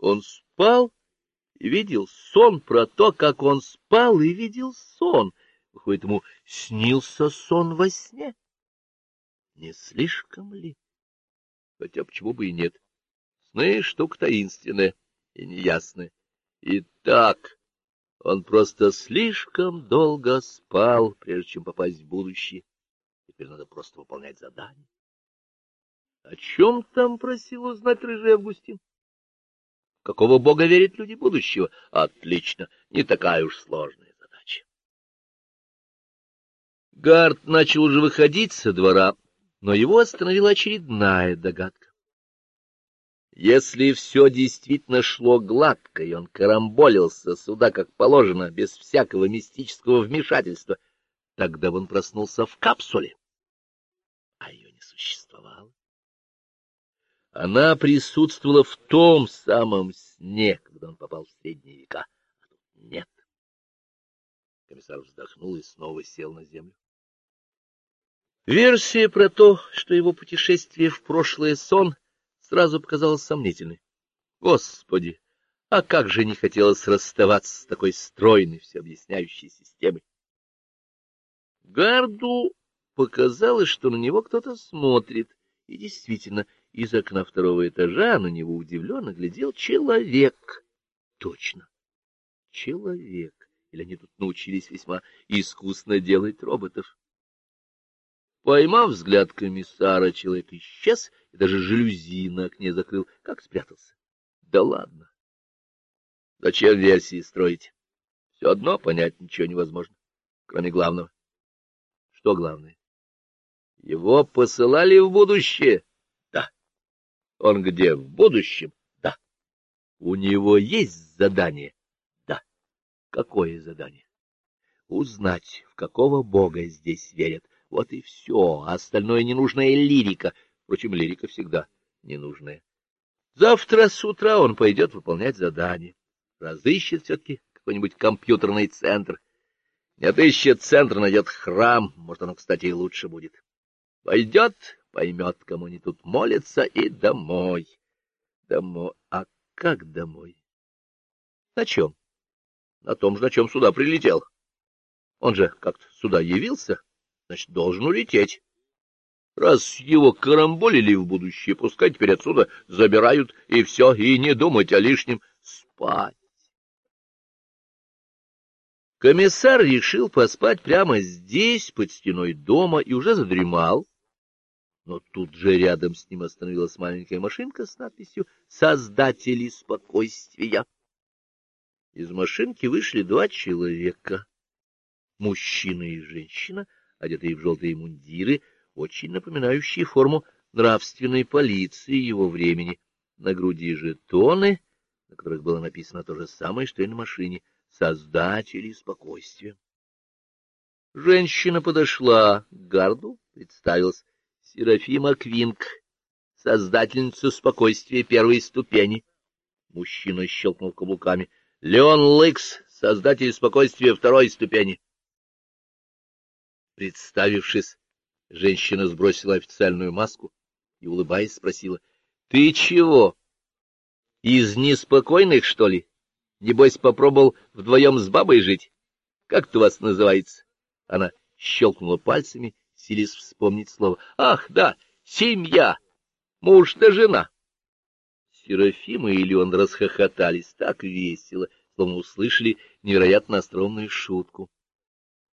Он спал и видел сон про то, как он спал и видел сон. Выходит, ему снился сон во сне. Не слишком ли? Хотя почему бы и нет. Сны — штука таинственная и неясная. И так он просто слишком долго спал, прежде чем попасть в будущее. Теперь надо просто выполнять задание. О чем там просил узнать рыжий Августин? Какого бога верят люди будущего? Отлично, не такая уж сложная задача. Гард начал уже выходить со двора, но его остановила очередная догадка. Если все действительно шло гладко, и он карамболился сюда, как положено, без всякого мистического вмешательства, тогда он проснулся в капсуле, а ее не существовало. Она присутствовала в том самом сне, когда он попал в средние века, а нет. Комиссар вздохнул и снова сел на землю. Версия про то, что его путешествие в прошлое сон, сразу показалась сомнительной. Господи, а как же не хотелось расставаться с такой стройной, всеобъясняющей системой. Гарду показалось, что на него кто-то смотрит, и действительно, из окна второго этажа на него удивленно глядел человек. Точно, человек. Или они тут научились весьма искусно делать роботов. Поймав взгляд комиссара, человек исчез и даже жалюзи на окне закрыл. Как спрятался? Да ладно. Зачем версии строить? Все одно понять ничего невозможно, кроме главного. Что главное? Его посылали в будущее? Он где? В будущем? Да. У него есть задание? Да. Какое задание? Узнать, в какого бога здесь верят. Вот и все. Остальное ненужная лирика. Впрочем, лирика всегда ненужная. Завтра с утра он пойдет выполнять задание. Разыщет все-таки какой-нибудь компьютерный центр. Не отыщет центр, найдет храм. Может, оно, кстати, и лучше будет. Пойдет, поймет, кому они тут молятся, и домой. Домой. А как домой? На чем? На том же, на чем сюда прилетел. Он же как-то сюда явился, значит, должен улететь. Раз его карамболили в будущее, пускай теперь отсюда забирают, и все, и не думать о лишнем. Спать. Комиссар решил поспать прямо здесь, под стеной дома, и уже задремал. Но тут же рядом с ним остановилась маленькая машинка с надписью «Создатели спокойствия». Из машинки вышли два человека, мужчина и женщина — одетые в желтые мундиры, очень напоминающие форму нравственной полиции его времени. На груди жетоны, на которых было написано то же самое, что и на машине «Создатели спокойствия». Женщина подошла к гарду, представилась Серафима Квинг, создательница спокойствия первой ступени. Мужчина щелкнул каблуками. Леон Лыкс, создатель спокойствия второй ступени. Представившись, женщина сбросила официальную маску и, улыбаясь, спросила, — Ты чего? Из неспокойных, что ли? Небось, попробовал вдвоем с бабой жить? Как это вас называется? Она щелкнула пальцами, силясь вспомнить слово. — Ах, да, семья, муж да жена. Серафима и Леон расхохотались так весело, словно услышали невероятно остромную шутку.